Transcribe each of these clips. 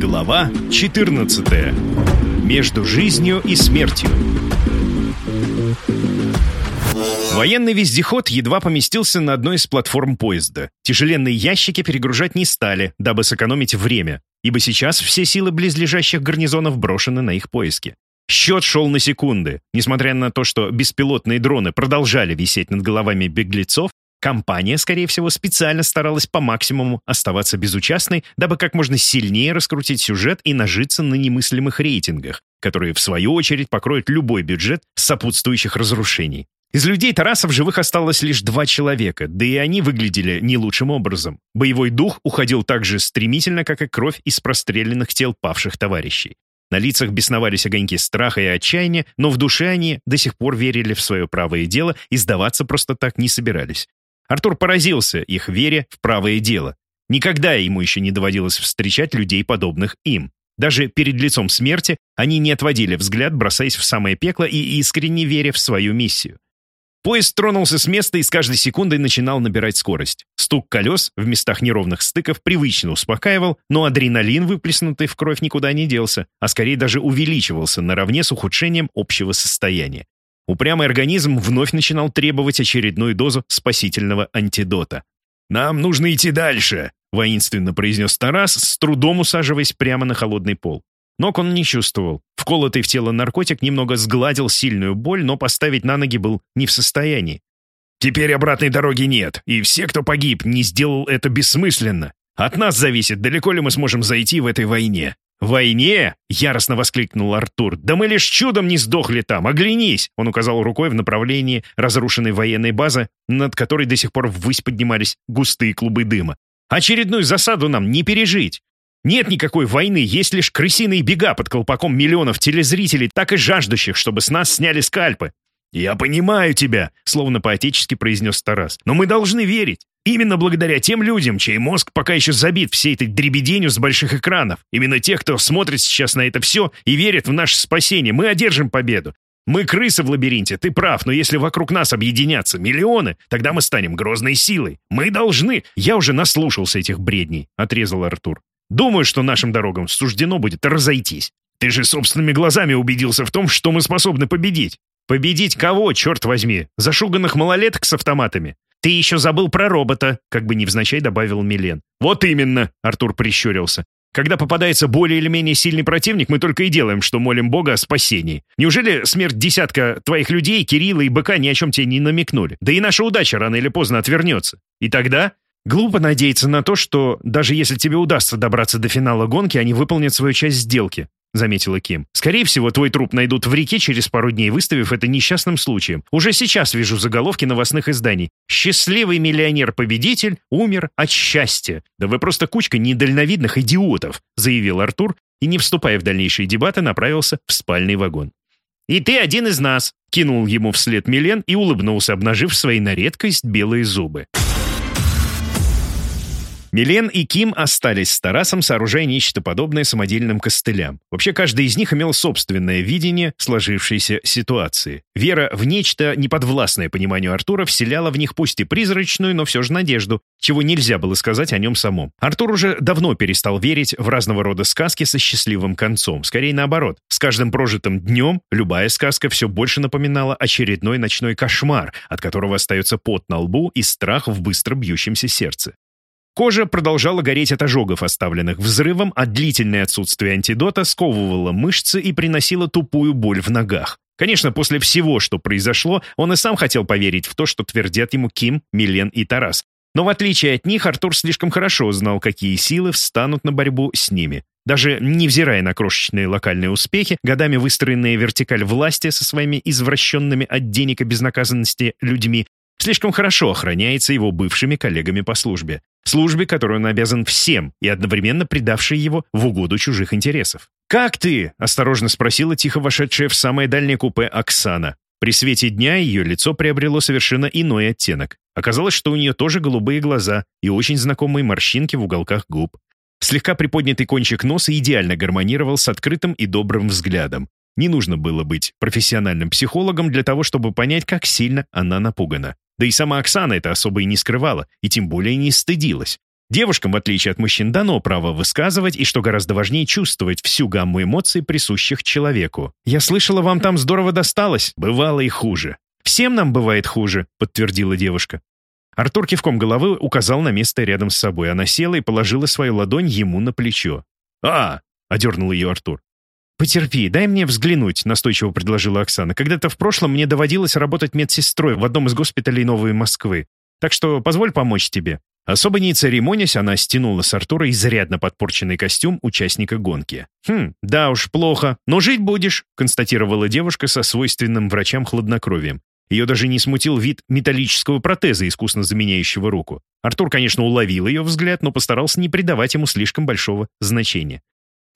Глава 14. Между жизнью и смертью. Военный вездеход едва поместился на одной из платформ поезда. Тяжеленные ящики перегружать не стали, дабы сэкономить время, ибо сейчас все силы близлежащих гарнизонов брошены на их поиски. Счет шел на секунды. Несмотря на то, что беспилотные дроны продолжали висеть над головами беглецов, компания, скорее всего, специально старалась по максимуму оставаться безучастной, дабы как можно сильнее раскрутить сюжет и нажиться на немыслимых рейтингах, которые, в свою очередь, покроют любой бюджет сопутствующих разрушений. Из людей Тараса в живых осталось лишь два человека, да и они выглядели не лучшим образом. Боевой дух уходил так же стремительно, как и кровь из простреленных тел павших товарищей. На лицах бесновались огоньки страха и отчаяния, но в душе они до сих пор верили в свое правое дело и сдаваться просто так не собирались. Артур поразился их вере в правое дело. Никогда ему еще не доводилось встречать людей, подобных им. Даже перед лицом смерти они не отводили взгляд, бросаясь в самое пекло и искренне веря в свою миссию. Поезд тронулся с места и с каждой секундой начинал набирать скорость. Стук колес в местах неровных стыков привычно успокаивал, но адреналин, выплеснутый в кровь, никуда не делся, а скорее даже увеличивался наравне с ухудшением общего состояния. Упрямый организм вновь начинал требовать очередную дозу спасительного антидота. «Нам нужно идти дальше», — воинственно произнес Тарас, с трудом усаживаясь прямо на холодный пол. Ног он не чувствовал. Вколотый в тело наркотик немного сгладил сильную боль, но поставить на ноги был не в состоянии. «Теперь обратной дороги нет, и все, кто погиб, не сделал это бессмысленно. От нас зависит, далеко ли мы сможем зайти в этой войне». «Войне?» — яростно воскликнул Артур. «Да мы лишь чудом не сдохли там! Оглянись!» Он указал рукой в направлении разрушенной военной базы, над которой до сих пор ввысь поднимались густые клубы дыма. «Очередную засаду нам не пережить! Нет никакой войны, есть лишь крысиные бега под колпаком миллионов телезрителей, так и жаждущих, чтобы с нас сняли скальпы. «Я понимаю тебя», — словно поотечески произнес Тарас. «Но мы должны верить. Именно благодаря тем людям, чей мозг пока еще забит всей этой дребеденью с больших экранов. Именно тех, кто смотрит сейчас на это все и верит в наше спасение. Мы одержим победу. Мы крысы в лабиринте, ты прав, но если вокруг нас объединятся миллионы, тогда мы станем грозной силой. Мы должны...» «Я уже наслушался этих бредней», — отрезал Артур. Думаю, что нашим дорогам суждено будет разойтись. Ты же собственными глазами убедился в том, что мы способны победить. Победить кого, черт возьми? Зашуганных малолеток с автоматами? Ты еще забыл про робота, как бы невзначай добавил Милен. Вот именно, Артур прищурился. Когда попадается более или менее сильный противник, мы только и делаем, что молим Бога о спасении. Неужели смерть десятка твоих людей, Кирилла и Быка, ни о чем тебе не намекнули? Да и наша удача рано или поздно отвернется. И тогда Глупо надеяться на то, что даже если тебе удастся добраться до финала гонки, они выполнят свою часть сделки, заметила Ким. Скорее всего, твой труп найдут в реке через пару дней, выставив это несчастным случаем. Уже сейчас вижу заголовки новостных изданий. «Счастливый миллионер-победитель умер от счастья». Да вы просто кучка недальновидных идиотов, заявил Артур и, не вступая в дальнейшие дебаты, направился в спальный вагон. «И ты один из нас!» — кинул ему вслед Милен и улыбнулся, обнажив свои на редкость белые зубы. Милен и Ким остались с Тарасом, сооружая нечто подобное самодельным костылям. Вообще, каждый из них имел собственное видение сложившейся ситуации. Вера в нечто, неподвластное пониманию Артура, вселяла в них пусть и призрачную, но все же надежду, чего нельзя было сказать о нем самом. Артур уже давно перестал верить в разного рода сказки со счастливым концом. Скорее наоборот. С каждым прожитым днем любая сказка все больше напоминала очередной ночной кошмар, от которого остается пот на лбу и страх в быстро бьющемся сердце. Кожа продолжала гореть от ожогов, оставленных взрывом, а длительное отсутствие антидота сковывало мышцы и приносило тупую боль в ногах. Конечно, после всего, что произошло, он и сам хотел поверить в то, что твердят ему Ким, Милен и Тарас. Но в отличие от них, Артур слишком хорошо знал, какие силы встанут на борьбу с ними. Даже невзирая на крошечные локальные успехи, годами выстроенные вертикаль власти со своими извращенными от денег и безнаказанности людьми, слишком хорошо охраняется его бывшими коллегами по службе. Службе, которой он обязан всем и одновременно предавшей его в угоду чужих интересов. «Как ты?» — осторожно спросила тихо вошедшая в самое дальнее купе Оксана. При свете дня ее лицо приобрело совершенно иной оттенок. Оказалось, что у нее тоже голубые глаза и очень знакомые морщинки в уголках губ. Слегка приподнятый кончик носа идеально гармонировал с открытым и добрым взглядом. Не нужно было быть профессиональным психологом для того, чтобы понять, как сильно она напугана. Да и сама Оксана это особо и не скрывала, и тем более не стыдилась. Девушкам, в отличие от мужчин, дано право высказывать и, что гораздо важнее, чувствовать всю гамму эмоций, присущих человеку. «Я слышала, вам там здорово досталось. Бывало и хуже». «Всем нам бывает хуже», — подтвердила девушка. Артур кивком головы указал на место рядом с собой. Она села и положила свою ладонь ему на плечо. «А!» — одернул ее Артур. «Потерпи, дай мне взглянуть», — настойчиво предложила Оксана. «Когда-то в прошлом мне доводилось работать медсестрой в одном из госпиталей Новой Москвы. Так что позволь помочь тебе». Особо не церемонясь, она стянула с Артура изрядно подпорченный костюм участника гонки. «Хм, да уж, плохо. Но жить будешь», — констатировала девушка со свойственным врачам хладнокровием. Ее даже не смутил вид металлического протеза, искусно заменяющего руку. Артур, конечно, уловил ее взгляд, но постарался не придавать ему слишком большого значения.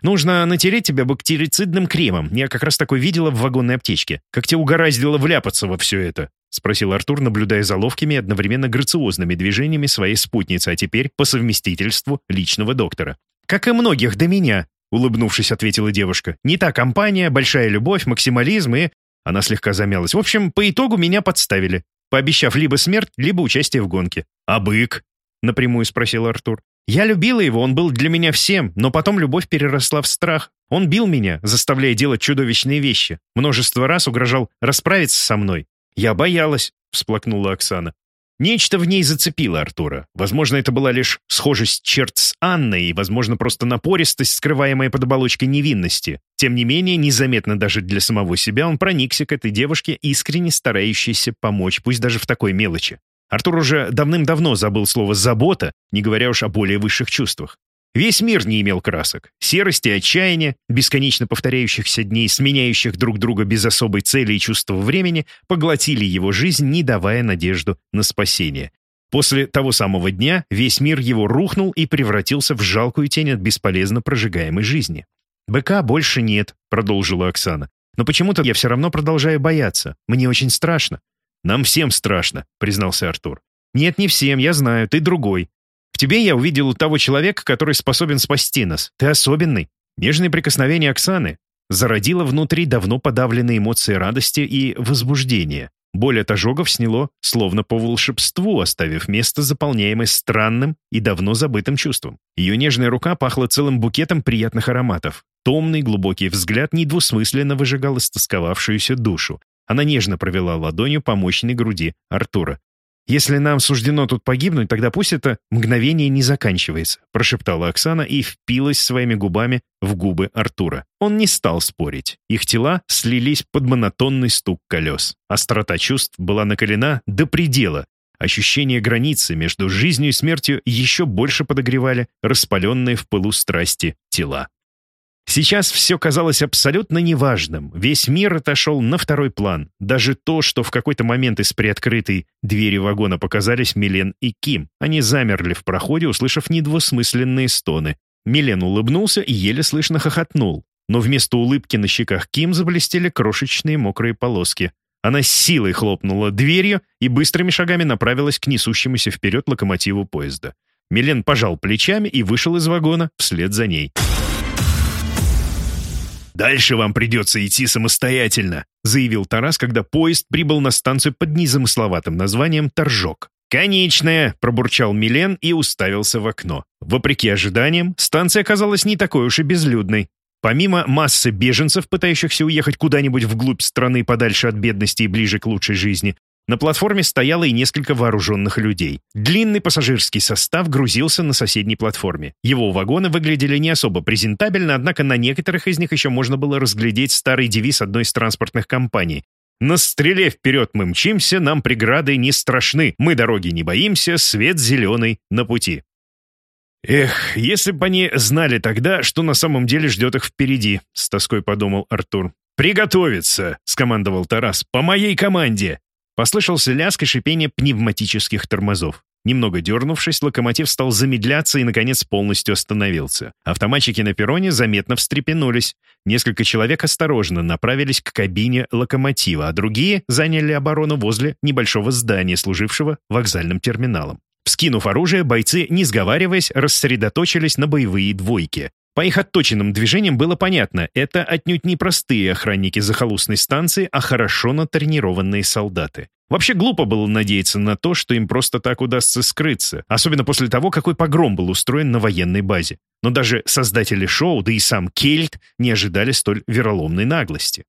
«Нужно натереть тебя бактерицидным кремом. Я как раз такой видела в вагонной аптечке. Как тебе угораздило вляпаться во все это?» — спросил Артур, наблюдая за ловкими и одновременно грациозными движениями своей спутницы, а теперь по совместительству личного доктора. «Как и многих до меня», — улыбнувшись, ответила девушка. «Не та компания, большая любовь, максимализм и...» Она слегка замялась. «В общем, по итогу меня подставили, пообещав либо смерть, либо участие в гонке». «А бык?» — напрямую спросил Артур. Я любила его, он был для меня всем, но потом любовь переросла в страх. Он бил меня, заставляя делать чудовищные вещи. Множество раз угрожал расправиться со мной. Я боялась, всплакнула Оксана. Нечто в ней зацепило Артура. Возможно, это была лишь схожесть черт с Анной и, возможно, просто напористость, скрываемая под оболочкой невинности. Тем не менее, незаметно даже для самого себя он проникся к этой девушке, искренне старающейся помочь, пусть даже в такой мелочи. Артур уже давным-давно забыл слово «забота», не говоря уж о более высших чувствах. Весь мир не имел красок. Серости отчаяния, бесконечно повторяющихся дней, сменяющих друг друга без особой цели и чувства времени, поглотили его жизнь, не давая надежду на спасение. После того самого дня весь мир его рухнул и превратился в жалкую тень от бесполезно прожигаемой жизни. «Быка больше нет», — продолжила Оксана. «Но почему-то я все равно продолжаю бояться. Мне очень страшно. «Нам всем страшно», — признался Артур. «Нет, не всем, я знаю, ты другой. В тебе я увидел того человека, который способен спасти нас. Ты особенный». Нежное прикосновение Оксаны зародило внутри давно подавленные эмоции радости и возбуждения. Боль от ожогов сняло, словно по волшебству, оставив место, заполняемое странным и давно забытым чувством. Ее нежная рука пахла целым букетом приятных ароматов. Томный глубокий взгляд недвусмысленно выжигал истосковавшуюся душу. Она нежно провела ладонью по мощной груди Артура. «Если нам суждено тут погибнуть, тогда пусть это мгновение не заканчивается», прошептала Оксана и впилась своими губами в губы Артура. Он не стал спорить. Их тела слились под монотонный стук колес. Острота чувств была накалена до предела. Ощущение границы между жизнью и смертью еще больше подогревали распаленные в пылу страсти тела. Сейчас все казалось абсолютно неважным. Весь мир отошел на второй план. Даже то, что в какой-то момент из приоткрытой двери вагона показались Милен и Ким. Они замерли в проходе, услышав недвусмысленные стоны. Милен улыбнулся и еле слышно хохотнул. Но вместо улыбки на щеках Ким заблестели крошечные мокрые полоски. Она с силой хлопнула дверью и быстрыми шагами направилась к несущемуся вперед локомотиву поезда. Милен пожал плечами и вышел из вагона вслед за ней. «Дальше вам придется идти самостоятельно», заявил Тарас, когда поезд прибыл на станцию под незамысловатым названием «Торжок». «Конечная!» — пробурчал Милен и уставился в окно. Вопреки ожиданиям, станция оказалась не такой уж и безлюдной. Помимо массы беженцев, пытающихся уехать куда-нибудь вглубь страны подальше от бедности и ближе к лучшей жизни, на платформе стояло и несколько вооруженных людей. Длинный пассажирский состав грузился на соседней платформе. Его вагоны выглядели не особо презентабельно, однако на некоторых из них еще можно было разглядеть старый девиз одной из транспортных компаний. «На стреле вперед мы мчимся, нам преграды не страшны, мы дороги не боимся, свет зеленый на пути». «Эх, если бы они знали тогда, что на самом деле ждет их впереди», — с тоской подумал Артур. «Приготовиться!» — скомандовал Тарас. «По моей команде!» Послышался лязг и шипение пневматических тормозов. Немного дернувшись, локомотив стал замедляться и, наконец, полностью остановился. Автоматчики на перроне заметно встрепенулись. Несколько человек осторожно направились к кабине локомотива, а другие заняли оборону возле небольшого здания, служившего вокзальным терминалом. Вскинув оружие, бойцы, не сговариваясь, рассредоточились на боевые двойки. По их отточенным движениям было понятно, это отнюдь не простые охранники захолустной станции, а хорошо натренированные солдаты. Вообще глупо было надеяться на то, что им просто так удастся скрыться, особенно после того, какой погром был устроен на военной базе. Но даже создатели шоу, да и сам Кельт не ожидали столь вероломной наглости.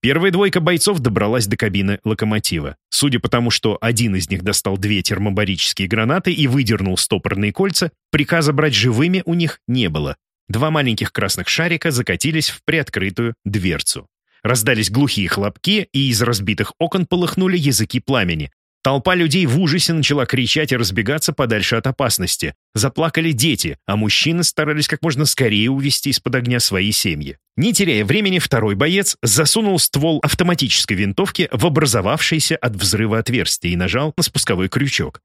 Первая двойка бойцов добралась до кабины локомотива. Судя по тому, что один из них достал две термобарические гранаты и выдернул стопорные кольца, приказа брать живыми у них не было. Два маленьких красных шарика закатились в приоткрытую дверцу. Раздались глухие хлопки, и из разбитых окон полыхнули языки пламени. Толпа людей в ужасе начала кричать и разбегаться подальше от опасности. Заплакали дети, а мужчины старались как можно скорее увести из-под огня свои семьи. Не теряя времени, второй боец засунул ствол автоматической винтовки в образовавшееся от взрыва отверстие и нажал на спусковой крючок.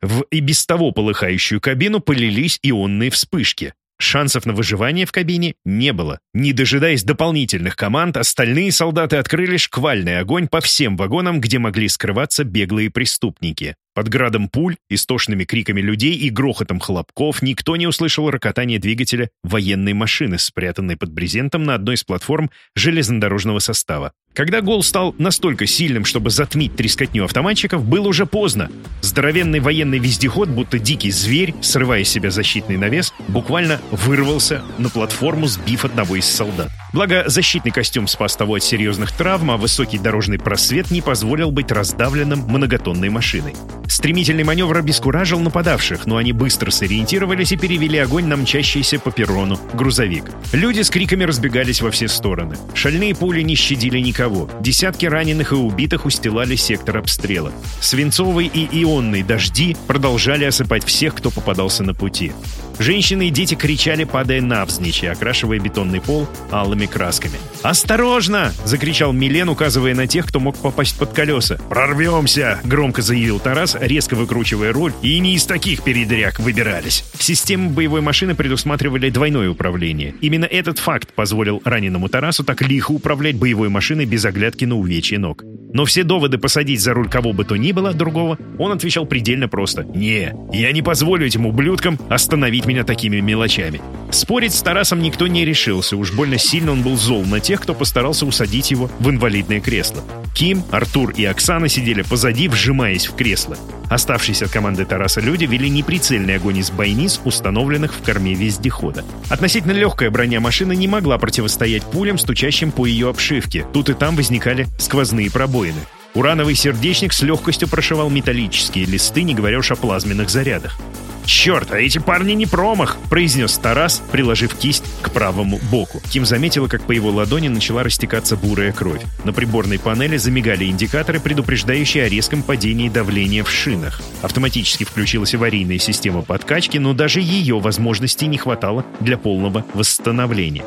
В и без того полыхающую кабину полились ионные вспышки. Шансов на выживание в кабине не было. Не дожидаясь дополнительных команд, остальные солдаты открыли шквальный огонь по всем вагонам, где могли скрываться беглые преступники. Под градом пуль, истошными криками людей и грохотом хлопков никто не услышал рокотания двигателя военной машины, спрятанной под брезентом на одной из платформ железнодорожного состава. Когда гол стал настолько сильным, чтобы затмить трескотню автоматчиков, было уже поздно. Здоровенный военный вездеход, будто дикий зверь, срывая с себя защитный навес, буквально вырвался на платформу, сбив одного из солдат. Благо, защитный костюм спас того от серьезных травм, а высокий дорожный просвет не позволил быть раздавленным многотонной машиной. Стремительный маневр обескуражил нападавших, но они быстро сориентировались и перевели огонь на мчащийся по перрону грузовик. Люди с криками разбегались во все стороны. Шальные пули не щадили никого. Десятки раненых и убитых устилали сектор обстрела. Свинцовые и ионные дожди продолжали осыпать всех, кто попадался на пути. Женщины и дети кричали, падая навзничь и окрашивая бетонный пол алыми красками. «Осторожно!» — закричал Милен, указывая на тех, кто мог попасть под колеса. «Прорвемся!» — громко заявил Тарас, резко выкручивая руль, и не из таких передряг выбирались. Системы боевой машины предусматривали двойное управление. Именно этот факт позволил раненому Тарасу так лихо управлять боевой машиной без оглядки на увечье ног. Но все доводы посадить за руль кого бы то ни было другого, он отвечал предельно просто. «Не, я не позволю этим ублюдкам остановить меня такими мелочами». Спорить с Тарасом никто не решился, уж больно сильно он был зол на тех, кто постарался усадить его в инвалидное кресло. Ким, Артур и Оксана сидели позади, вжимаясь в кресло. Оставшиеся от команды Тараса люди вели неприцельный огонь из бойниц, установленных в корме вездехода. Относительно легкая броня машины не могла противостоять пулям, стучащим по ее обшивке. Тут и там возникали сквозные пробоины. Урановый сердечник с легкостью прошивал металлические листы, не говоря уж о плазменных зарядах. «Черт, а эти парни не промах!» — произнес Тарас, приложив кисть к правому боку. Ким заметила, как по его ладони начала растекаться бурая кровь. На приборной панели замигали индикаторы, предупреждающие о резком падении давления в шинах. Автоматически включилась аварийная система подкачки, но даже ее возможностей не хватало для полного восстановления.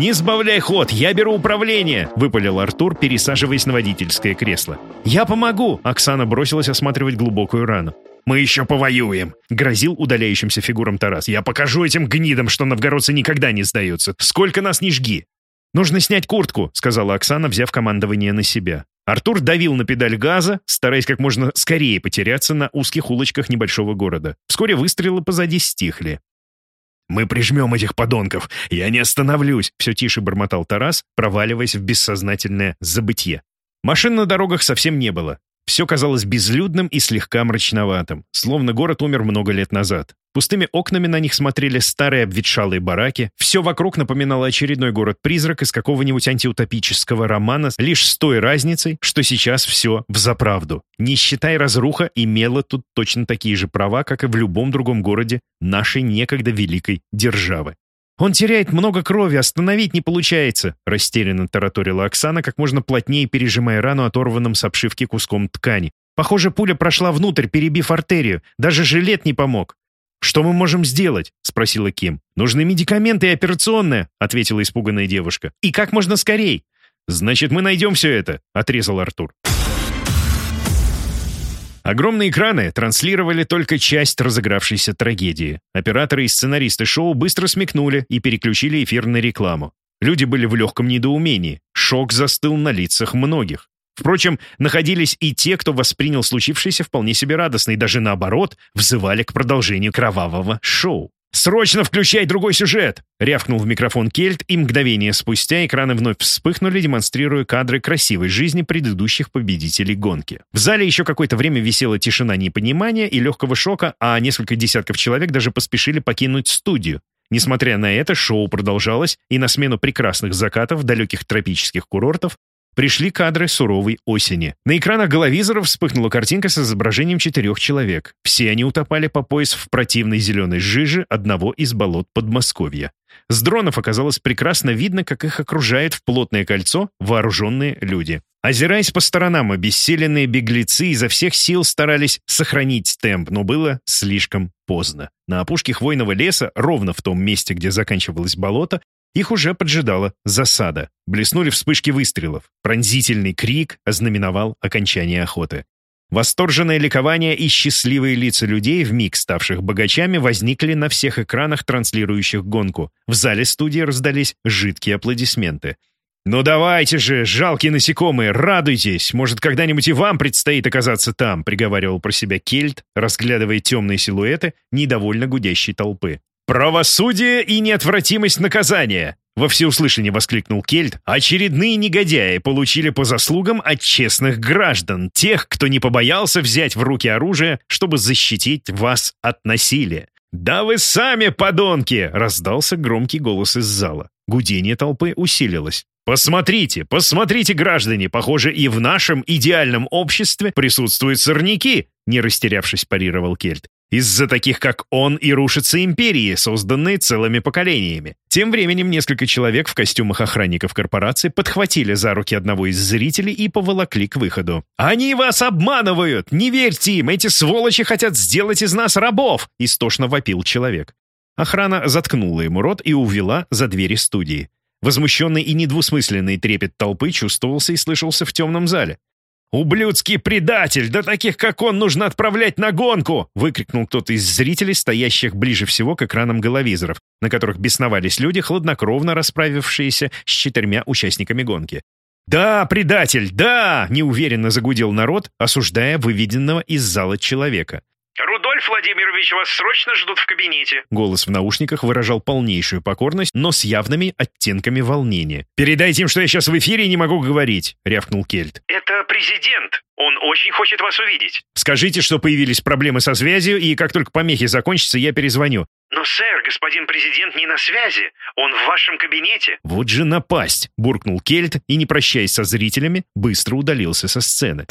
«Не сбавляй ход, я беру управление!» — выпалил Артур, пересаживаясь на водительское кресло. «Я помогу!» — Оксана бросилась осматривать глубокую рану. «Мы еще повоюем!» — грозил удаляющимся фигурам Тарас. «Я покажу этим гнидам, что новгородцы никогда не сдаются. Сколько нас не жги!» «Нужно снять куртку», — сказала Оксана, взяв командование на себя. Артур давил на педаль газа, стараясь как можно скорее потеряться на узких улочках небольшого города. Вскоре выстрелы позади стихли. «Мы прижмем этих подонков! Я не остановлюсь!» Все тише бормотал Тарас, проваливаясь в бессознательное забытье. Машин на дорогах совсем не было. Все казалось безлюдным и слегка мрачноватым, словно город умер много лет назад. Пустыми окнами на них смотрели старые обветшалые бараки. Все вокруг напоминало очередной город-призрак из какого-нибудь антиутопического романа, лишь с той разницей, что сейчас все взаправду. Нищета и разруха имела тут точно такие же права, как и в любом другом городе нашей некогда великой державы. «Он теряет много крови, остановить не получается», — растерянно тараторила Оксана, как можно плотнее пережимая рану оторванным с обшивки куском ткани. «Похоже, пуля прошла внутрь, перебив артерию. Даже жилет не помог». «Что мы можем сделать?» — спросила Ким. «Нужны медикаменты и операционная», — ответила испуганная девушка. «И как можно скорей?» «Значит, мы найдем все это», — отрезал Артур. Огромные экраны транслировали только часть разыгравшейся трагедии. Операторы и сценаристы шоу быстро смекнули и переключили эфир на рекламу. Люди были в легком недоумении. Шок застыл на лицах многих. Впрочем, находились и те, кто воспринял случившееся вполне себе радостно и даже наоборот взывали к продолжению кровавого шоу. «Срочно включай другой сюжет!» — рявкнул в микрофон Кельт, и мгновение спустя экраны вновь вспыхнули, демонстрируя кадры красивой жизни предыдущих победителей гонки. В зале еще какое-то время висела тишина непонимания и легкого шока, а несколько десятков человек даже поспешили покинуть студию. Несмотря на это, шоу продолжалось, и на смену прекрасных закатов далеких тропических курортов Пришли кадры суровой осени. На экранах головизоров вспыхнула картинка с изображением четырех человек. Все они утопали по пояс в противной зеленой жиже одного из болот Подмосковья. С дронов оказалось прекрасно видно, как их окружает в плотное кольцо вооруженные люди. Озираясь по сторонам, обессиленные беглецы изо всех сил старались сохранить темп, но было слишком поздно. На опушке хвойного леса, ровно в том месте, где заканчивалось болото, их уже поджидала засада. Блеснули вспышки выстрелов. Пронзительный крик ознаменовал окончание охоты. Восторженное ликование и счастливые лица людей, вмиг ставших богачами, возникли на всех экранах, транслирующих гонку. В зале студии раздались жидкие аплодисменты. «Ну давайте же, жалкие насекомые, радуйтесь! Может, когда-нибудь и вам предстоит оказаться там», приговаривал про себя Кельт, разглядывая темные силуэты недовольно гудящей толпы. «Правосудие и неотвратимость наказания!» Во всеуслышание воскликнул Кельт. «Очередные негодяи получили по заслугам от честных граждан, тех, кто не побоялся взять в руки оружие, чтобы защитить вас от насилия». «Да вы сами, подонки!» — раздался громкий голос из зала. Гудение толпы усилилось. «Посмотрите, посмотрите, граждане! Похоже, и в нашем идеальном обществе присутствуют сорняки!» Не растерявшись, парировал Кельт. Из-за таких, как он, и рушатся империи, созданные целыми поколениями. Тем временем несколько человек в костюмах охранников корпорации подхватили за руки одного из зрителей и поволокли к выходу. «Они вас обманывают! Не верьте им! Эти сволочи хотят сделать из нас рабов!» — истошно вопил человек. Охрана заткнула ему рот и увела за двери студии. Возмущенный и недвусмысленный трепет толпы чувствовался и слышался в темном зале. «Ублюдский предатель! Да таких, как он, нужно отправлять на гонку!» выкрикнул кто-то из зрителей, стоящих ближе всего к экранам головизоров, на которых бесновались люди, хладнокровно расправившиеся с четырьмя участниками гонки. «Да, предатель, да!» — неуверенно загудел народ, осуждая выведенного из зала человека. «Рудольф Владимирович, вас срочно ждут в кабинете». Голос в наушниках выражал полнейшую покорность, но с явными оттенками волнения. «Передайте им, что я сейчас в эфире и не могу говорить», — рявкнул Кельт. «Это президент. Он очень хочет вас увидеть». «Скажите, что появились проблемы со связью, и как только помехи закончатся, я перезвоню». «Но, сэр, господин президент не на связи. Он в вашем кабинете». «Вот же напасть!» — буркнул Кельт и, не прощаясь со зрителями, быстро удалился со сцены.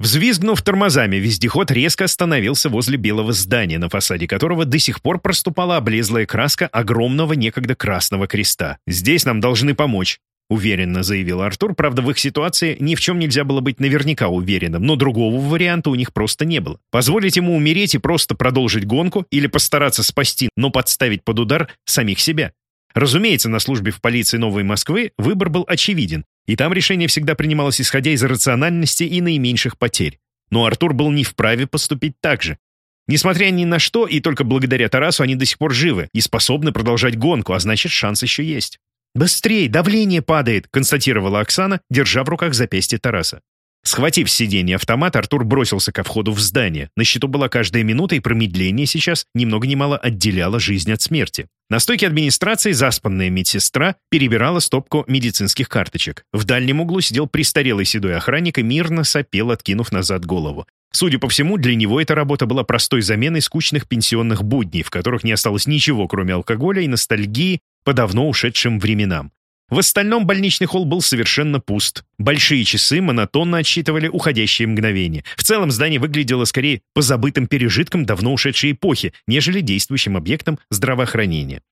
Взвизгнув тормозами, вездеход резко остановился возле белого здания, на фасаде которого до сих пор проступала облезлая краска огромного некогда красного креста. «Здесь нам должны помочь», — уверенно заявил Артур. Правда, в их ситуации ни в чем нельзя было быть наверняка уверенным, но другого варианта у них просто не было. Позволить ему умереть и просто продолжить гонку или постараться спасти, но подставить под удар самих себя. Разумеется, на службе в полиции Новой Москвы выбор был очевиден. И там решение всегда принималось исходя из рациональности и наименьших потерь. Но Артур был не вправе поступить так же. Несмотря ни на что, и только благодаря Тарасу они до сих пор живы и способны продолжать гонку, а значит, шанс еще есть. «Быстрей, давление падает», — констатировала Оксана, держа в руках запястье Тараса. Схватив с сиденья автомат, Артур бросился ко входу в здание. На счету была каждая минута, и промедление сейчас ни много ни мало отделяло жизнь от смерти. На стойке администрации заспанная медсестра перебирала стопку медицинских карточек. В дальнем углу сидел престарелый седой охранник и мирно сопел, откинув назад голову. Судя по всему, для него эта работа была простой заменой скучных пенсионных будней, в которых не осталось ничего, кроме алкоголя и ностальгии по давно ушедшим временам. В остальном больничный холл был совершенно пуст. Большие часы монотонно отсчитывали уходящие мгновения. В целом здание выглядело скорее позабытым пережитком давно ушедшей эпохи, нежели действующим объектом здравоохранения.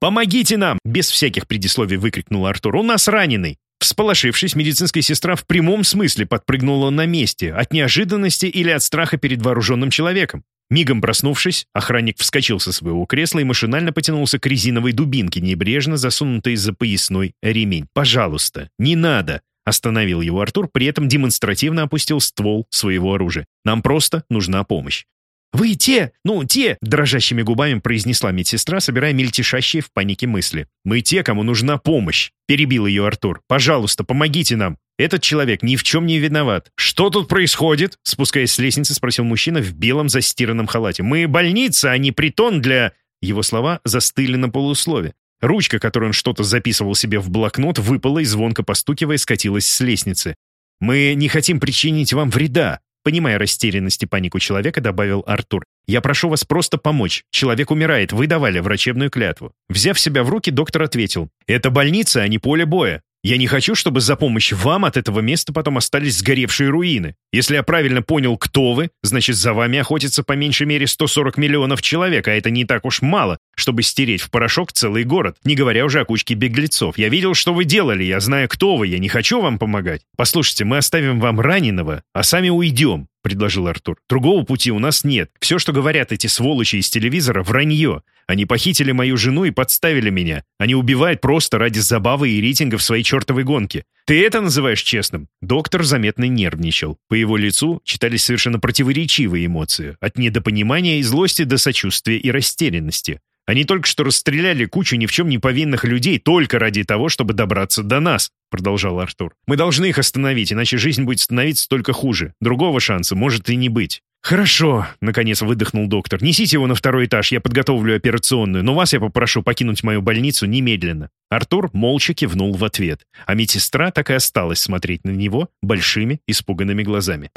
«Помогите нам!» — без всяких предисловий выкрикнул Артур. «У нас раненый!» Всполошившись, медицинская сестра в прямом смысле подпрыгнула на месте, от неожиданности или от страха перед вооруженным человеком. Мигом проснувшись, охранник вскочил со своего кресла и машинально потянулся к резиновой дубинке, небрежно засунутой за поясной ремень. «Пожалуйста, не надо!» Остановил его Артур, при этом демонстративно опустил ствол своего оружия. «Нам просто нужна помощь». «Вы те! Ну, те!» — дрожащими губами произнесла медсестра, собирая мельтешащие в панике мысли. «Мы те, кому нужна помощь!» — перебил ее Артур. «Пожалуйста, помогите нам! Этот человек ни в чем не виноват. Что тут происходит?» Спускаясь с лестницы, спросил мужчина в белом застиранном халате. «Мы больница, а не притон для...» Его слова застыли на полуслове. Ручка, которой он что-то записывал себе в блокнот, выпала и, звонко постукивая, скатилась с лестницы. «Мы не хотим причинить вам вреда», Понимая растерянность и панику человека, добавил Артур. «Я прошу вас просто помочь. Человек умирает, вы давали врачебную клятву». Взяв себя в руки, доктор ответил. «Это больница, а не поле боя. Я не хочу, чтобы за помощь вам от этого места потом остались сгоревшие руины. Если я правильно понял, кто вы, значит, за вами охотится по меньшей мере 140 миллионов человек, а это не так уж мало, чтобы стереть в порошок целый город, не говоря уже о кучке беглецов. Я видел, что вы делали, я знаю, кто вы, я не хочу вам помогать. Послушайте, мы оставим вам раненого, а сами уйдем предложил Артур. «Другого пути у нас нет. Все, что говорят эти сволочи из телевизора, вранье. Они похитили мою жену и подставили меня. Они убивают просто ради забавы и рейтинга в своей чертовой гонке. Ты это называешь честным?» Доктор заметно нервничал. По его лицу читались совершенно противоречивые эмоции. От недопонимания и злости до сочувствия и растерянности. Они только что расстреляли кучу ни в чем не повинных людей только ради того, чтобы добраться до нас», — продолжал Артур. «Мы должны их остановить, иначе жизнь будет становиться только хуже. Другого шанса может и не быть». «Хорошо», — наконец выдохнул доктор. «Несите его на второй этаж, я подготовлю операционную, но вас я попрошу покинуть мою больницу немедленно». Артур молча кивнул в ответ, а медсестра так и осталась смотреть на него большими испуганными глазами.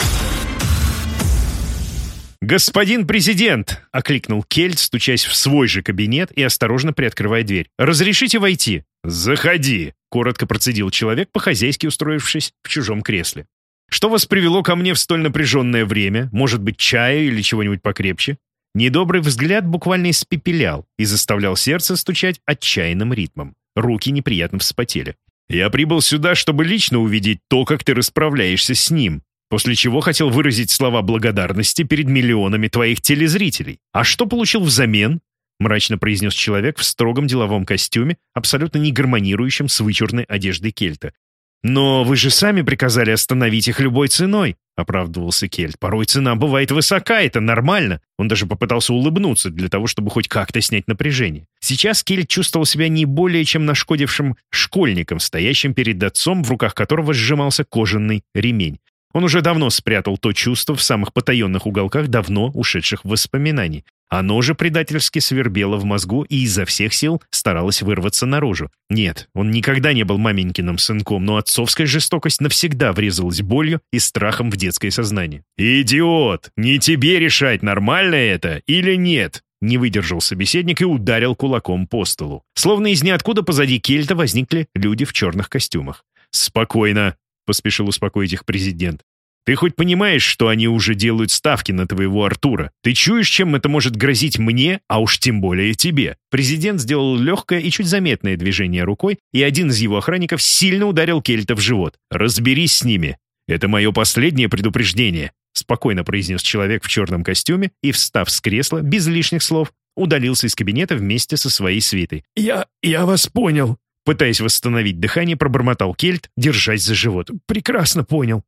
«Господин президент!» — окликнул Кельт, стучась в свой же кабинет и осторожно приоткрывая дверь. «Разрешите войти?» «Заходи!» — коротко процедил человек, по-хозяйски устроившись в чужом кресле. «Что вас привело ко мне в столь напряженное время? Может быть, чая или чего-нибудь покрепче?» Недобрый взгляд буквально испепелял и заставлял сердце стучать отчаянным ритмом. Руки неприятно вспотели. «Я прибыл сюда, чтобы лично увидеть то, как ты расправляешься с ним после чего хотел выразить слова благодарности перед миллионами твоих телезрителей. А что получил взамен? Мрачно произнес человек в строгом деловом костюме, абсолютно не гармонирующем с вычурной одеждой кельта. «Но вы же сами приказали остановить их любой ценой», — оправдывался Кельт. «Порой цена бывает высока, это нормально». Он даже попытался улыбнуться для того, чтобы хоть как-то снять напряжение. Сейчас Кельт чувствовал себя не более чем нашкодившим школьником, стоящим перед отцом, в руках которого сжимался кожаный ремень. Он уже давно спрятал то чувство в самых потаенных уголках давно ушедших воспоминаний. Оно же предательски свербело в мозгу и изо всех сил старалось вырваться наружу. Нет, он никогда не был маменькиным сынком, но отцовская жестокость навсегда врезалась болью и страхом в детское сознание. «Идиот! Не тебе решать, нормально это или нет!» Не выдержал собеседник и ударил кулаком по столу. Словно из ниоткуда позади кельта возникли люди в черных костюмах. «Спокойно!» — поспешил успокоить их президент. Ты хоть понимаешь, что они уже делают ставки на твоего Артура? Ты чуешь, чем это может грозить мне, а уж тем более тебе?» Президент сделал легкое и чуть заметное движение рукой, и один из его охранников сильно ударил Кельта в живот. «Разберись с ними. Это мое последнее предупреждение», спокойно произнес человек в черном костюме и, встав с кресла, без лишних слов, удалился из кабинета вместе со своей свитой. «Я... я вас понял», Пытаясь восстановить дыхание, пробормотал Кельт, держась за живот. «Прекрасно понял».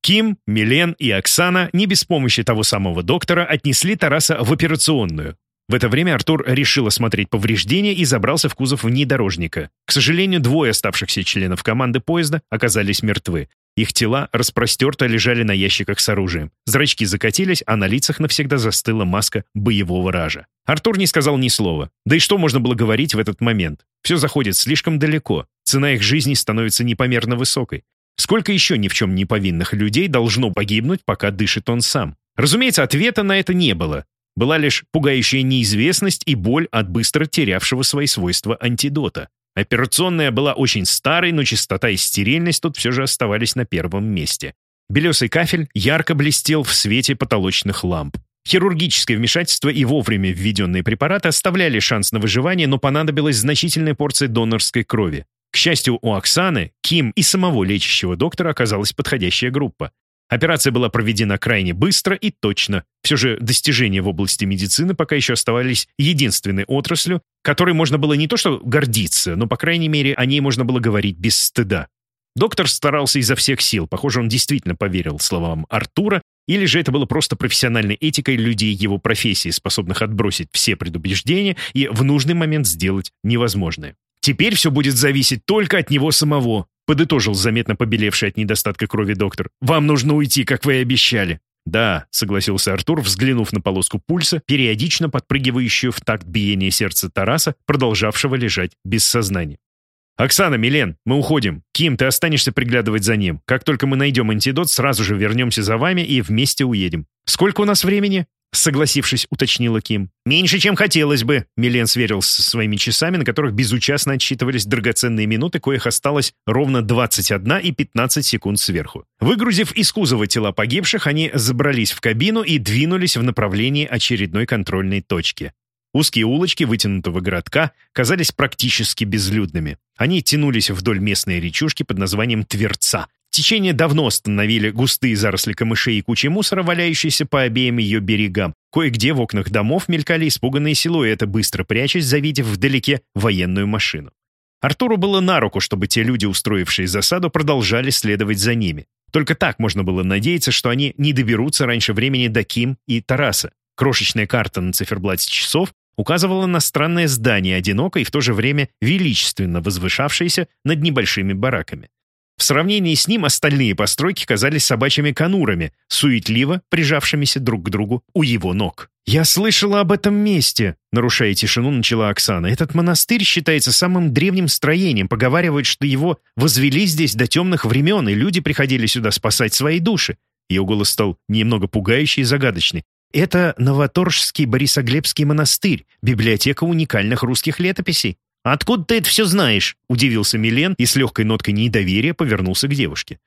Ким, Милен и Оксана не без помощи того самого доктора отнесли Тараса в операционную. В это время Артур решил осмотреть повреждения и забрался в кузов внедорожника. К сожалению, двое оставшихся членов команды поезда оказались мертвы. Их тела распростерто лежали на ящиках с оружием. Зрачки закатились, а на лицах навсегда застыла маска боевого ража. Артур не сказал ни слова. Да и что можно было говорить в этот момент? Все заходит слишком далеко. Цена их жизни становится непомерно высокой. Сколько еще ни в чем не повинных людей должно погибнуть, пока дышит он сам? Разумеется, ответа на это не было. Была лишь пугающая неизвестность и боль от быстро терявшего свои свойства антидота. Операционная была очень старой, но чистота и стерильность тут все же оставались на первом месте. Белесый кафель ярко блестел в свете потолочных ламп. Хирургическое вмешательство и вовремя введенные препараты оставляли шанс на выживание, но понадобилась значительная порция донорской крови. К счастью, у Оксаны, Ким и самого лечащего доктора оказалась подходящая группа. Операция была проведена крайне быстро и точно. Все же достижения в области медицины пока еще оставались единственной отраслью, которой можно было не то что гордиться, но, по крайней мере, о ней можно было говорить без стыда. Доктор старался изо всех сил, похоже, он действительно поверил словам Артура, или же это было просто профессиональной этикой людей его профессии, способных отбросить все предубеждения и в нужный момент сделать невозможное. Теперь все будет зависеть только от него самого», подытожил заметно побелевший от недостатка крови доктор. «Вам нужно уйти, как вы и обещали». «Да», — согласился Артур, взглянув на полоску пульса, периодично подпрыгивающую в такт биения сердца Тараса, продолжавшего лежать без сознания. «Оксана, Милен, мы уходим. Ким, ты останешься приглядывать за ним. Как только мы найдем антидот, сразу же вернемся за вами и вместе уедем. Сколько у нас времени?» Согласившись, уточнила Ким. «Меньше, чем хотелось бы», — Милен сверился со своими часами, на которых безучастно отсчитывались драгоценные минуты, коих осталось ровно 21 и 15 секунд сверху. Выгрузив из кузова тела погибших, они забрались в кабину и двинулись в направлении очередной контрольной точки. Узкие улочки вытянутого городка казались практически безлюдными. Они тянулись вдоль местной речушки под названием Тверца. Течение давно остановили густые заросли камышей и кучи мусора, валяющиеся по обеим ее берегам. Кое-где в окнах домов мелькали испуганные силуэты, быстро прячась, завидев вдалеке военную машину. Артуру было на руку, чтобы те люди, устроившие засаду, продолжали следовать за ними. Только так можно было надеяться, что они не доберутся раньше времени до Ким и Тараса. Крошечная карта на циферблате часов указывала на странное здание, одиноко и в то же время величественно возвышавшееся над небольшими бараками. В сравнении с ним остальные постройки казались собачьими конурами, суетливо прижавшимися друг к другу у его ног. «Я слышала об этом месте», — нарушая тишину, начала Оксана. «Этот монастырь считается самым древним строением. Поговаривают, что его возвели здесь до темных времен, и люди приходили сюда спасать свои души». Ее голос стал немного пугающий и загадочный. Это Новоторжский Борисоглебский монастырь, библиотека уникальных русских летописей. «Откуда ты это все знаешь?» — удивился Милен и с легкой ноткой недоверия повернулся к девушке.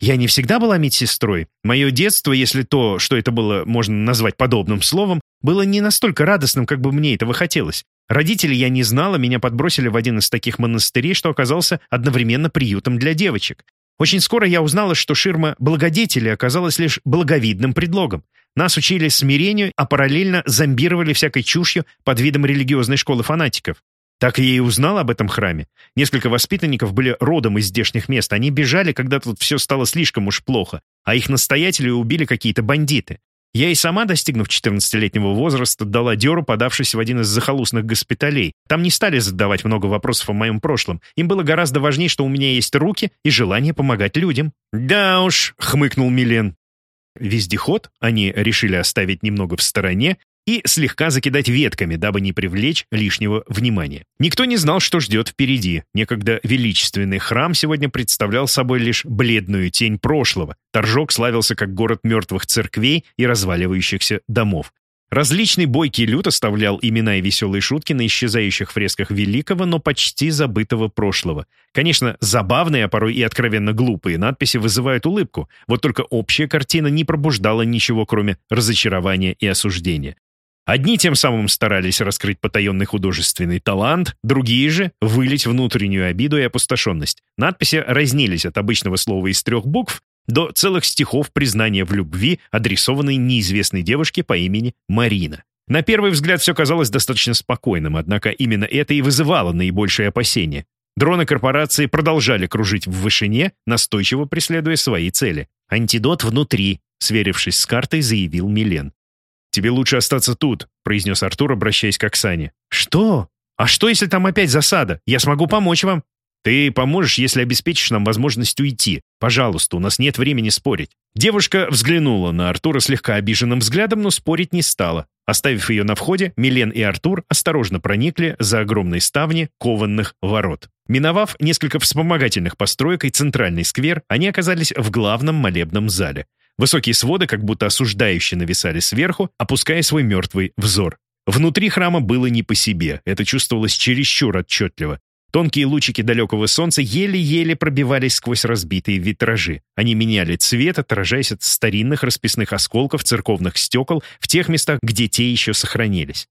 «Я не всегда была медсестрой. Мое детство, если то, что это было, можно назвать подобным словом, было не настолько радостным, как бы мне этого хотелось. Родителей я не знала, меня подбросили в один из таких монастырей, что оказался одновременно приютом для девочек. Очень скоро я узнала, что ширма благодетели оказалась лишь благовидным предлогом. Нас учили смирению, а параллельно зомбировали всякой чушью под видом религиозной школы фанатиков. Так я и узнал об этом храме. Несколько воспитанников были родом из здешних мест. Они бежали, когда тут все стало слишком уж плохо, а их настоятели убили какие-то бандиты. Я и сама, достигнув 14-летнего возраста, дала дёру, подавшись в один из захолустных госпиталей. Там не стали задавать много вопросов о моем прошлом. Им было гораздо важнее, что у меня есть руки и желание помогать людям. «Да уж», — хмыкнул Милен. Вездеход они решили оставить немного в стороне и слегка закидать ветками, дабы не привлечь лишнего внимания. Никто не знал, что ждет впереди. Некогда величественный храм сегодня представлял собой лишь бледную тень прошлого. Торжок славился как город мертвых церквей и разваливающихся домов. Различный бойкий люд оставлял имена и веселые шутки на исчезающих фресках великого, но почти забытого прошлого. Конечно, забавные, а порой и откровенно глупые надписи вызывают улыбку, вот только общая картина не пробуждала ничего, кроме разочарования и осуждения. Одни тем самым старались раскрыть потаенный художественный талант, другие же — вылить внутреннюю обиду и опустошенность. Надписи разнились от обычного слова из трех букв до целых стихов признания в любви, адресованной неизвестной девушке по имени Марина. На первый взгляд все казалось достаточно спокойным, однако именно это и вызывало наибольшее опасение. Дроны корпорации продолжали кружить в вышине, настойчиво преследуя свои цели. «Антидот внутри», — сверившись с картой, заявил Милен. «Тебе лучше остаться тут», — произнес Артур, обращаясь к Оксане. «Что? А что, если там опять засада? Я смогу помочь вам». «Ты поможешь, если обеспечишь нам возможность уйти. Пожалуйста, у нас нет времени спорить». Девушка взглянула на Артура слегка обиженным взглядом, но спорить не стала. Оставив ее на входе, Милен и Артур осторожно проникли за огромные ставни кованных ворот. Миновав несколько вспомогательных построек и центральный сквер, они оказались в главном молебном зале. Высокие своды как будто осуждающие нависали сверху, опуская свой мертвый взор. Внутри храма было не по себе, это чувствовалось чересчур отчетливо. Тонкие лучики далекого солнца еле-еле пробивались сквозь разбитые витражи. Они меняли цвет, отражаясь от старинных расписных осколков церковных стекол в тех местах, где те еще сохранились.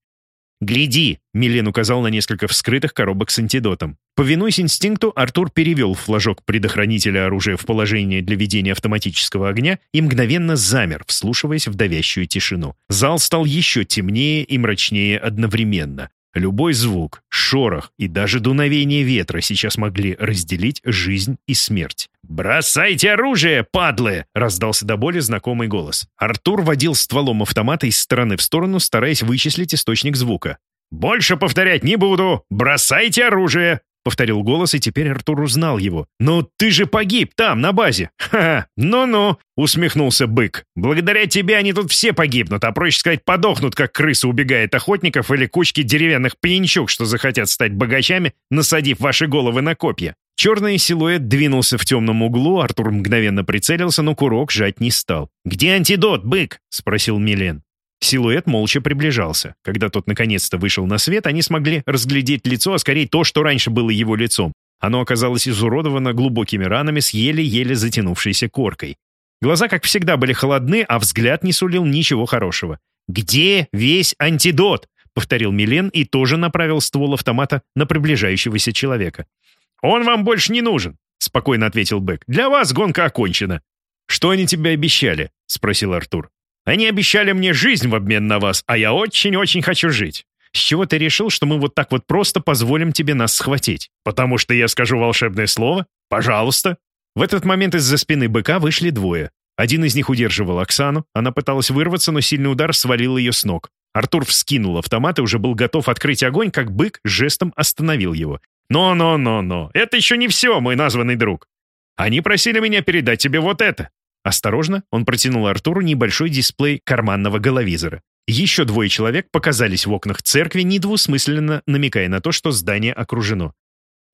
«Гляди!» — Милен указал на несколько вскрытых коробок с антидотом. Повинуясь инстинкту, Артур перевел флажок предохранителя оружия в положение для ведения автоматического огня и мгновенно замер, вслушиваясь в давящую тишину. Зал стал еще темнее и мрачнее одновременно. Любой звук, шорох и даже дуновение ветра сейчас могли разделить жизнь и смерть. «Бросайте оружие, падлы!» — раздался до боли знакомый голос. Артур водил стволом автомата из стороны в сторону, стараясь вычислить источник звука. «Больше повторять не буду! Бросайте оружие!» — повторил голос, и теперь Артур узнал его. «Ну, ты же погиб там, на базе!» «Ха-ха! Ну-ну!» — усмехнулся бык. «Благодаря тебе они тут все погибнут, а проще сказать, подохнут, как крысы убегает охотников или кучки деревянных пьянчук, что захотят стать богачами, насадив ваши головы на копья». Черный силуэт двинулся в темном углу, Артур мгновенно прицелился, но курок жать не стал. «Где антидот, бык?» — спросил Милен. Силуэт молча приближался. Когда тот наконец-то вышел на свет, они смогли разглядеть лицо, а скорее то, что раньше было его лицом. Оно оказалось изуродовано глубокими ранами с еле-еле затянувшейся коркой. Глаза, как всегда, были холодны, а взгляд не сулил ничего хорошего. «Где весь антидот?» — повторил Милен и тоже направил ствол автомата на приближающегося человека. «Он вам больше не нужен», — спокойно ответил Бэк. «Для вас гонка окончена». «Что они тебе обещали?» — спросил Артур. Они обещали мне жизнь в обмен на вас, а я очень-очень хочу жить. С чего ты решил, что мы вот так вот просто позволим тебе нас схватить? Потому что я скажу волшебное слово? Пожалуйста. В этот момент из-за спины быка вышли двое. Один из них удерживал Оксану, она пыталась вырваться, но сильный удар свалил ее с ног. Артур вскинул автомат и уже был готов открыть огонь, как бык жестом остановил его. «Но-но-но-но, это еще не все, мой названный друг. Они просили меня передать тебе вот это». Осторожно, он протянул Артуру небольшой дисплей карманного головизора. Еще двое человек показались в окнах церкви, недвусмысленно намекая на то, что здание окружено.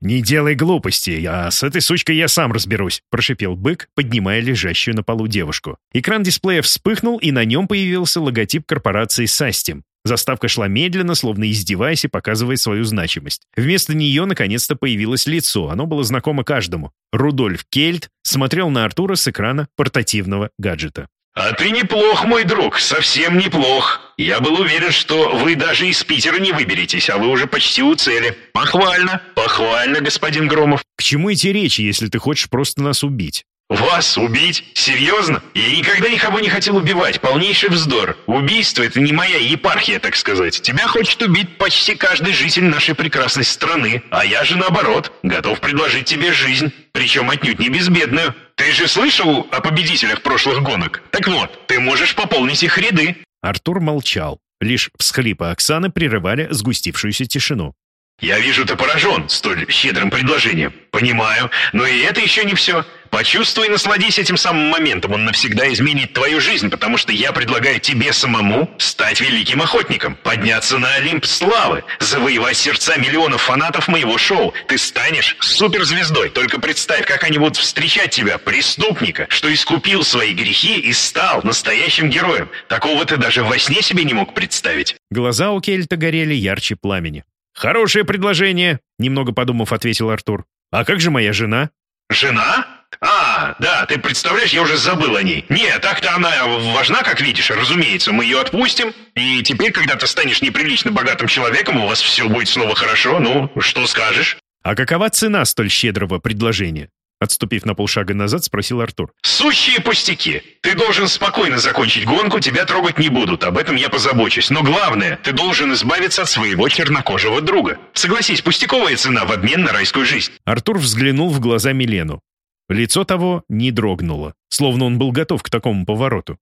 «Не делай глупости, а с этой сучкой я сам разберусь», — прошипел бык, поднимая лежащую на полу девушку. Экран дисплея вспыхнул, и на нем появился логотип корпорации «Састим». Заставка шла медленно, словно издеваясь и показывая свою значимость. Вместо нее наконец-то появилось лицо, оно было знакомо каждому. Рудольф Кельт смотрел на Артура с экрана портативного гаджета. «А ты неплох, мой друг, совсем неплох. Я был уверен, что вы даже из Питера не выберетесь, а вы уже почти у цели. Похвально, похвально, господин Громов». «К чему эти речи, если ты хочешь просто нас убить?» «Вас убить? Серьезно? Я никогда никого не хотел убивать. Полнейший вздор. Убийство — это не моя епархия, так сказать. Тебя хочет убить почти каждый житель нашей прекрасной страны. А я же, наоборот, готов предложить тебе жизнь. Причем отнюдь не безбедную. Ты же слышал о победителях прошлых гонок? Так вот, ты можешь пополнить их ряды». Артур молчал. Лишь всхлипы Оксаны прерывали сгустившуюся тишину. «Я вижу, ты поражен столь щедрым предложением. Понимаю, но и это еще не все. Почувствуй и насладись этим самым моментом. Он навсегда изменит твою жизнь, потому что я предлагаю тебе самому стать великим охотником, подняться на Олимп славы, завоевать сердца миллионов фанатов моего шоу. Ты станешь суперзвездой. Только представь, как они будут встречать тебя, преступника, что искупил свои грехи и стал настоящим героем. Такого ты даже во сне себе не мог представить. Глаза у Кельта горели ярче пламени. «Хорошее предложение», — немного подумав, ответил Артур. «А как же моя жена?» «Жена?» «А, да, ты представляешь, я уже забыл о ней. Нет, так-то она важна, как видишь, разумеется. Мы ее отпустим, и теперь, когда ты станешь неприлично богатым человеком, у вас все будет снова хорошо. Ну, что скажешь?» «А какова цена столь щедрого предложения?» Отступив на полшага назад, спросил Артур. «Сущие пустяки. Ты должен спокойно закончить гонку, тебя трогать не будут, об этом я позабочусь. Но главное, ты должен избавиться от своего чернокожего друга. Согласись, пустяковая цена в обмен на райскую жизнь». Артур взглянул в глаза Милену. Лицо того не дрогнуло, словно он был готов к такому повороту.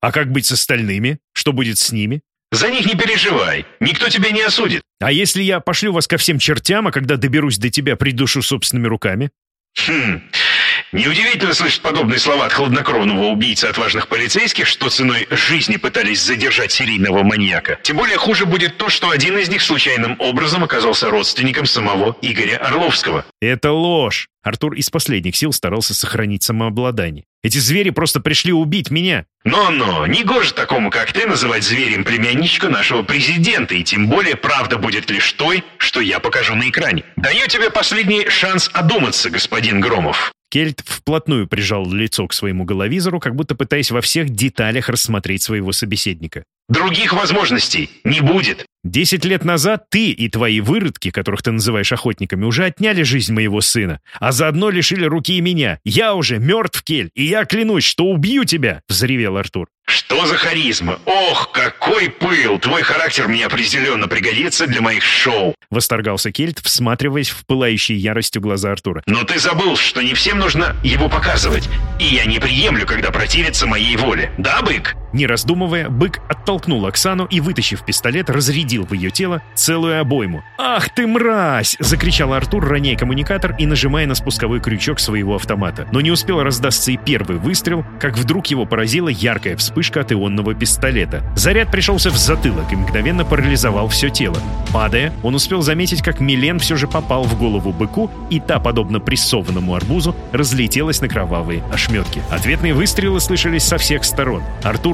«А как быть с остальными? Что будет с ними?» «За них не переживай, никто тебя не осудит». «А если я пошлю вас ко всем чертям, а когда доберусь до тебя, придушу собственными руками?» «Хм, Неудивительно слышать подобные слова от хладнокровного убийцы отважных полицейских, что ценой жизни пытались задержать серийного маньяка. Тем более хуже будет то, что один из них случайным образом оказался родственником самого Игоря Орловского. Это ложь. Артур из последних сил старался сохранить самообладание. Эти звери просто пришли убить меня. Но-но, не гоже такому, как ты, называть зверем племянничка нашего президента, и тем более правда будет лишь той, что я покажу на экране. Даю тебе последний шанс одуматься, господин Громов. Кельт вплотную прижал лицо к своему головизору, как будто пытаясь во всех деталях рассмотреть своего собеседника. «Других возможностей не будет!» Десять лет назад ты и твои выродки, которых ты называешь охотниками, уже отняли жизнь моего сына, а заодно лишили руки и меня. Я уже мертв, Кель, и я клянусь, что убью тебя!» — взревел Артур. «Что за харизма? Ох, какой пыл! Твой характер мне определенно пригодится для моих шоу!» — восторгался Кельт, всматриваясь в пылающие яростью глаза Артура. «Но ты забыл, что не всем нужно его показывать, и я не приемлю, когда противится моей воле. Да, бык?» Не раздумывая, бык оттолкнул Оксану и, вытащив пистолет, разрядил в ее тело целую обойму. «Ах ты мразь!» — закричал Артур, роняя коммуникатор и нажимая на спусковой крючок своего автомата. Но не успел раздастся и первый выстрел, как вдруг его поразила яркая вспышка от ионного пистолета. Заряд пришелся в затылок и мгновенно парализовал все тело. Падая, он успел заметить, как Милен все же попал в голову быку, и та, подобно прессованному арбузу, разлетелась на кровавые ошметки. Ответные выстрелы слышались со всех сторон.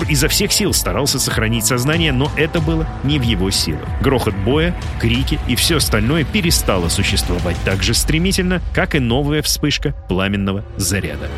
Артур изо всех сил старался сохранить сознание, но это было не в его силах. Грохот боя, крики и все остальное перестало существовать так же стремительно, как и новая вспышка пламенного заряда.